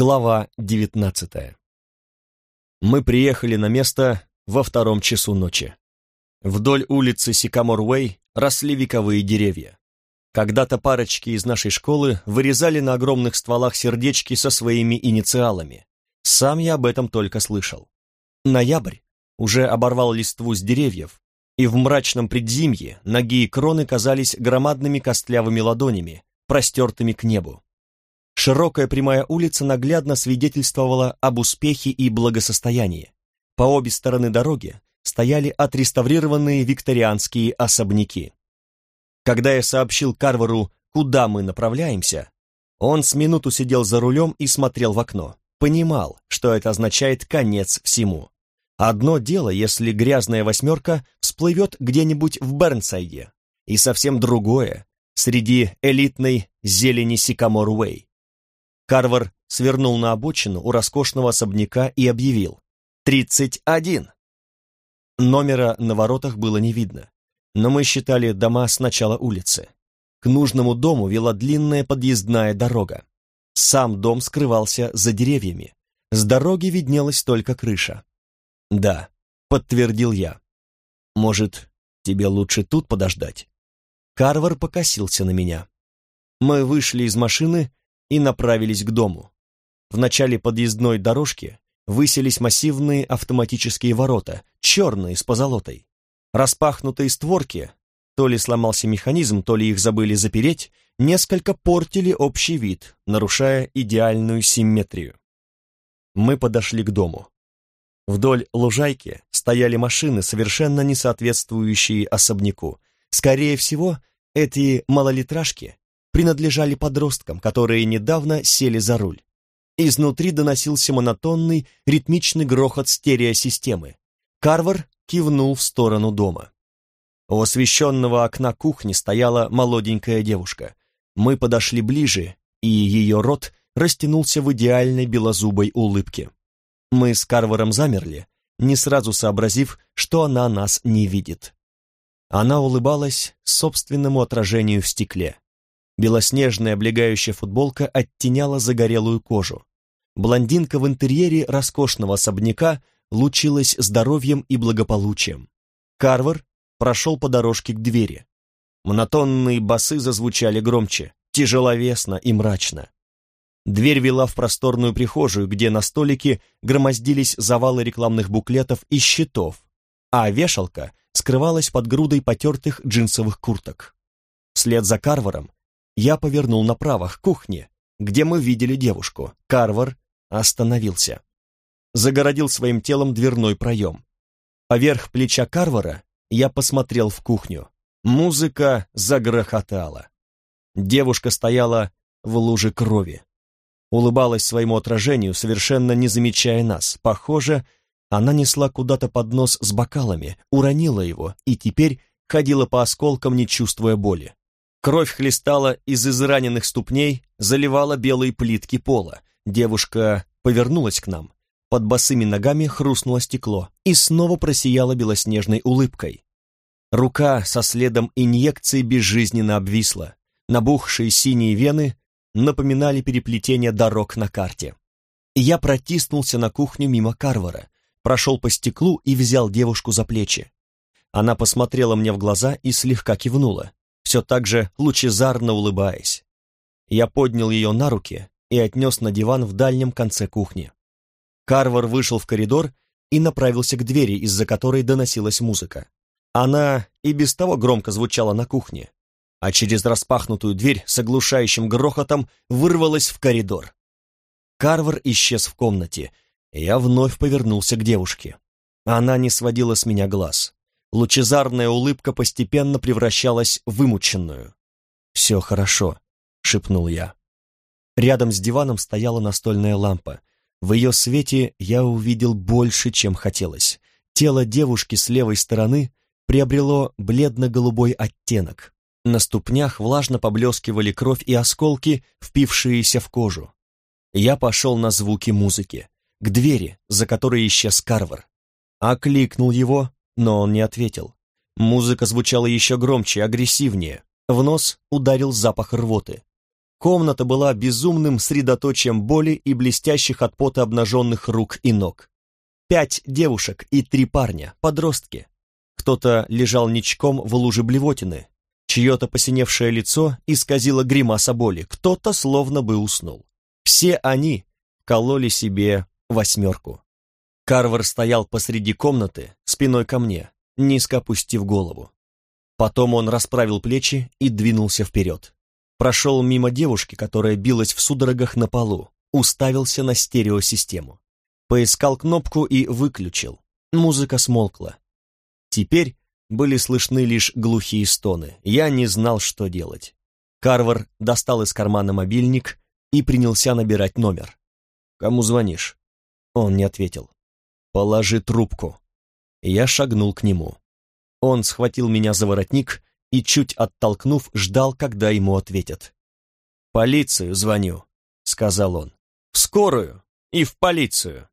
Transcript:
Глава девятнадцатая. Мы приехали на место во втором часу ночи. Вдоль улицы Сикамор-Уэй росли вековые деревья. Когда-то парочки из нашей школы вырезали на огромных стволах сердечки со своими инициалами. Сам я об этом только слышал. Ноябрь уже оборвал листву с деревьев, и в мрачном предзимье нагие кроны казались громадными костлявыми ладонями, простертыми к небу. Широкая прямая улица наглядно свидетельствовала об успехе и благосостоянии. По обе стороны дороги стояли отреставрированные викторианские особняки. Когда я сообщил Карвару, куда мы направляемся, он с минуту сидел за рулем и смотрел в окно. Понимал, что это означает конец всему. Одно дело, если грязная восьмерка всплывет где-нибудь в Бернсайде, и совсем другое среди элитной зелени Сикамор-Уэй. Карвар свернул на обочину у роскошного особняка и объявил «Тридцать один!». Номера на воротах было не видно, но мы считали дома с начала улицы. К нужному дому вела длинная подъездная дорога. Сам дом скрывался за деревьями. С дороги виднелась только крыша. «Да», — подтвердил я. «Может, тебе лучше тут подождать?» Карвар покосился на меня. Мы вышли из машины и направились к дому. В начале подъездной дорожки высились массивные автоматические ворота, черные с позолотой. Распахнутые створки, то ли сломался механизм, то ли их забыли запереть, несколько портили общий вид, нарушая идеальную симметрию. Мы подошли к дому. Вдоль лужайки стояли машины, совершенно не соответствующие особняку. Скорее всего, эти малолитражки принадлежали подросткам, которые недавно сели за руль. Изнутри доносился монотонный, ритмичный грохот стереосистемы. Карвар кивнул в сторону дома. У освещенного окна кухни стояла молоденькая девушка. Мы подошли ближе, и ее рот растянулся в идеальной белозубой улыбке. Мы с Карваром замерли, не сразу сообразив, что она нас не видит. Она улыбалась собственному отражению в стекле. Белоснежная облегающая футболка оттеняла загорелую кожу. Блондинка в интерьере роскошного особняка лучилась здоровьем и благополучием. Карвар прошел по дорожке к двери. Монотонные басы зазвучали громче, тяжеловесно и мрачно. Дверь вела в просторную прихожую, где на столике громоздились завалы рекламных буклетов и щитов, а вешалка скрывалась под грудой потертых джинсовых курток. Вслед за Карваром я повернул направо, к кухне, где мы видели девушку. Карвар остановился. Загородил своим телом дверной проем. Поверх плеча Карвара я посмотрел в кухню. Музыка загрохотала. Девушка стояла в луже крови. Улыбалась своему отражению, совершенно не замечая нас. Похоже, она несла куда-то поднос с бокалами, уронила его и теперь ходила по осколкам, не чувствуя боли. Кровь хлестала из израненных ступней, заливала белые плитки пола. Девушка повернулась к нам. Под босыми ногами хрустнуло стекло и снова просияла белоснежной улыбкой. Рука со следом инъекции безжизненно обвисла. Набухшие синие вены напоминали переплетение дорог на карте. Я протиснулся на кухню мимо Карвара, прошел по стеклу и взял девушку за плечи. Она посмотрела мне в глаза и слегка кивнула все так же лучезарно улыбаясь. Я поднял ее на руки и отнес на диван в дальнем конце кухни. Карвар вышел в коридор и направился к двери, из-за которой доносилась музыка. Она и без того громко звучала на кухне, а через распахнутую дверь с оглушающим грохотом вырвалась в коридор. Карвар исчез в комнате, я вновь повернулся к девушке. Она не сводила с меня глаз. Лучезарная улыбка постепенно превращалась в вымученную. «Все хорошо», — шепнул я. Рядом с диваном стояла настольная лампа. В ее свете я увидел больше, чем хотелось. Тело девушки с левой стороны приобрело бледно-голубой оттенок. На ступнях влажно поблескивали кровь и осколки, впившиеся в кожу. Я пошел на звуки музыки, к двери, за которой исчез Карвар. Окликнул его, но он не ответил. Музыка звучала еще громче, агрессивнее. В нос ударил запах рвоты. Комната была безумным средоточием боли и блестящих от пота обнаженных рук и ног. Пять девушек и три парня, подростки. Кто-то лежал ничком в луже блевотины, чье-то посиневшее лицо исказило гримаса боли, кто-то словно бы уснул. Все они кололи себе восьмерку. Карвер стоял посреди комнаты, спиной ко мне, низко опустив голову. Потом он расправил плечи и двинулся вперед. Прошел мимо девушки, которая билась в судорогах на полу, уставился на стереосистему. Поискал кнопку и выключил. Музыка смолкла. Теперь были слышны лишь глухие стоны. Я не знал, что делать. Карвар достал из кармана мобильник и принялся набирать номер. «Кому звонишь?» Он не ответил. «Положи трубку». Я шагнул к нему. Он схватил меня за воротник и, чуть оттолкнув, ждал, когда ему ответят. «Полицию звоню», — сказал он. «В скорую и в полицию».